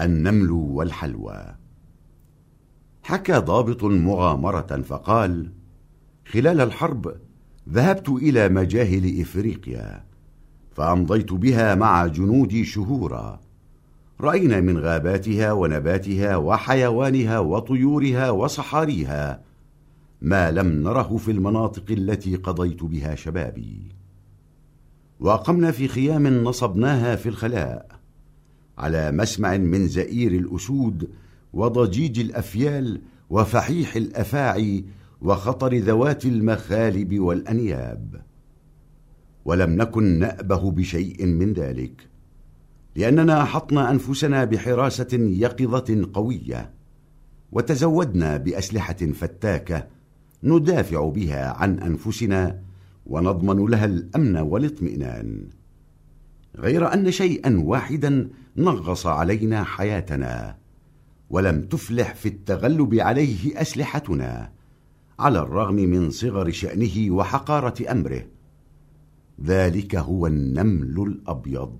النمل والحلوى. حكى ضابط مغامرة فقال خلال الحرب ذهبت إلى مجاهل إفريقيا فأمضيت بها مع جنودي شهورا. رأينا من غاباتها ونباتها وحيوانها وطيورها وصحاريها ما لم نره في المناطق التي قضيت بها شبابي. وأقمنا في خيام نصبناها في الخلاء. على مسمع من زئير الأسود وضجيج الأفيال وفحيح الأفاعي وخطر ذوات المخالب والأنياب. ولم نكن نأبه بشيء من ذلك لأننا أحطنا أنفسنا بحراسة يقظة قوية وتزودنا بأسلحة فتاكة ندافع بها عن أنفسنا ونضمن لها الأمن والاطمئنان. غير أن شيئا واحدا نغص علينا حياتنا ولم تفلح في التغلب عليه أسلحتنا على الرغم من صغر شأنه وحقارة أمره. ذلك هو النمل الأبيض.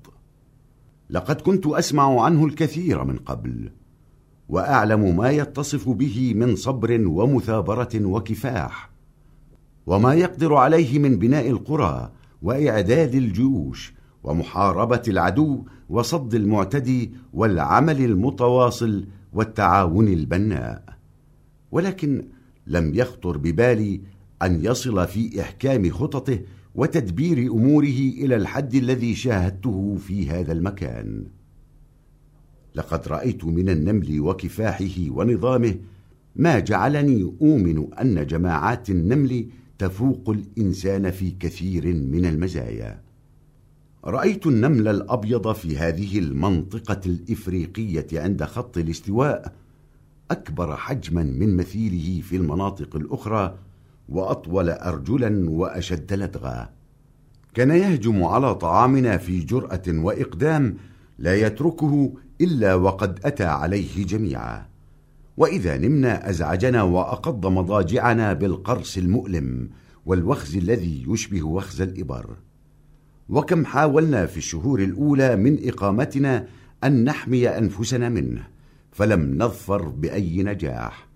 لقد كنت أسمع عنه الكثير من قبل وأعلم ما يتصف به من صبر ومثابرة وكفاح وما يقدر عليه من بناء القرى وإعداد الجيوش ومحاربة العدو وصد المعتدي والعمل المتواصل والتعاون البناء. ولكن لم يخطر ببالي أن يصل في إحكام خططه وتدبير أموره إلى الحد الذي شاهدته في هذا المكان. لقد رأيت من النمل وكفاحه ونظامه ما جعلني أؤمن أن جماعات النمل تفوق الإنسان في كثير من المزايا. رأيت النمل الأبيض في هذه المنطقة الإفريقية عند خط الاستواء أكبر حجما من مثيله في المناطق الأخرى وأطول أرجلا وأشد لدغا. كان يهجم على طعامنا في جرأة وإقدام لا يتركه إلا وقد أتى عليه جميعا. وإذا نمنا أزعجنا وأقض مضاجعنا بالقرص المؤلم والوخز الذي يشبه وخز الإبر. وكم حاولنا في الشهور الأولى من إقامتنا أن نحمي أنفسنا منه فلم نظفر بأي نجاح.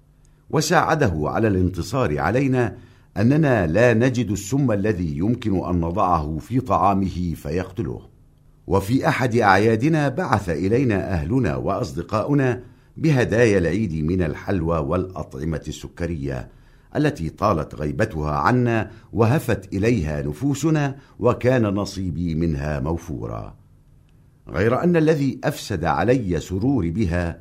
وساعده على الانتصار علينا أننا لا نجد السم الذي يمكن أن نضعه في طعامه فيقتله. وفي أحد أعيادنا بعث إلينا أهلنا وأصدقاؤنا بهدايا العيد من الحلوى والأطعمة السكرية. التي طالت غيبتها عنا وهفت إليها نفوسنا وكان نصيبي منها موفورا. غير أن الذي أفسد علي سروري بها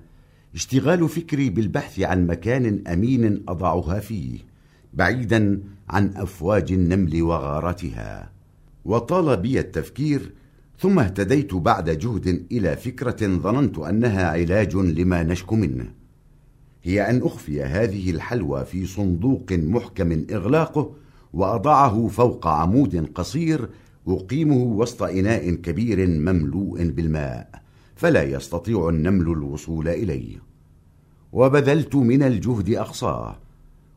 اشتغال فكري بالبحث عن مكان أمين أضعها فيه بعيدا عن أفواج النمل وغارتها. وطال بي التفكير ثم اهتديت بعد جهد إلى فكرة ظننت أنها علاج لما نشكو منه. هي أن أخفي هذه الحلوى في صندوق محكم إغلاقه وأضعه فوق عمود قصير أقيمه وسط إناء كبير مملوء بالماء فلا يستطيع النمل الوصول إليه. وبذلت من الجهد أقصاه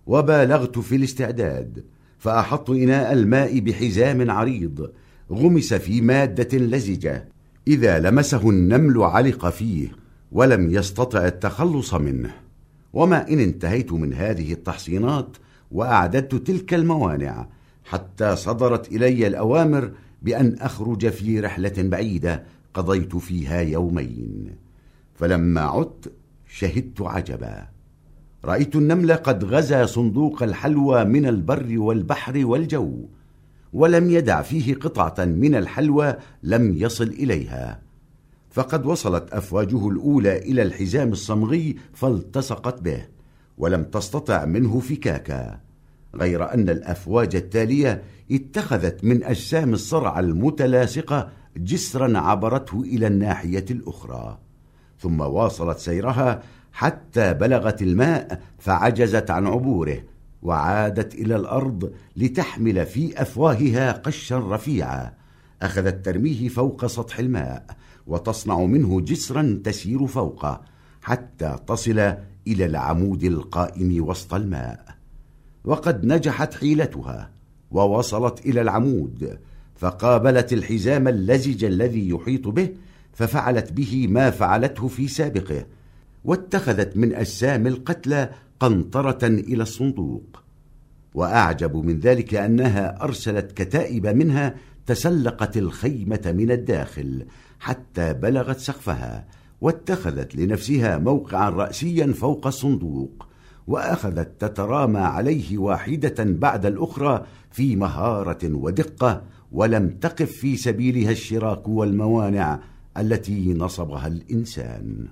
وبالغت في الاستعداد فأحط إناء الماء بحزام عريض غمس في مادة لزجة. إذا لمسه النمل علق فيه ولم يستطع التخلص منه. وما إن انتهيت من هذه التحصينات وأعددت تلك الموانع حتى صدرت إلي الأوامر بأن أخرج في رحلة بعيدة قضيت فيها يومين. فلما عدت شهدت عجبا. رأيت النمل قد غزا صندوق الحلوى من البر والبحر والجو ولم يدع فيه قطعة من الحلوى لم يصل إليها. فقد وصلت أفواجه الأولى إلى الحزام الصمغي فالتصقت به ولم تستطع منه فكاكا. غير أن الأفواج التالية اتخذت من أجسام الصرع المتلاصقة جسرا عبرته إلى الناحية الأخرى. ثم واصلت سيرها حتى بلغت الماء فعجزت عن عبوره وعادت إلى الأرض لتحمل في أفواهها قشا رفيعا. أخذت ترميه فوق سطح الماء وتصنع منه جسرا تسير فوقه حتى تصل إلى العمود القائم وسط الماء. وقد نجحت حيلتها ووصلت إلى العمود فقابلت الحزام اللزج الذي يحيط به ففعلت به ما فعلته في سابقه واتخذت من أجسام القتلى قنطرة إلى الصندوق. وأعجب من ذلك أنها أرسلت كتائب منها تسلقت الخيمة من الداخل حتى بلغت سقفها واتخذت لنفسها موقعا رأسيا فوق الصندوق وأخذت تترامى عليه واحدة بعد الأخرى في مهارة ودقة ولم تقف في سبيلها الشراك والموانع التي نصبها الإنسان.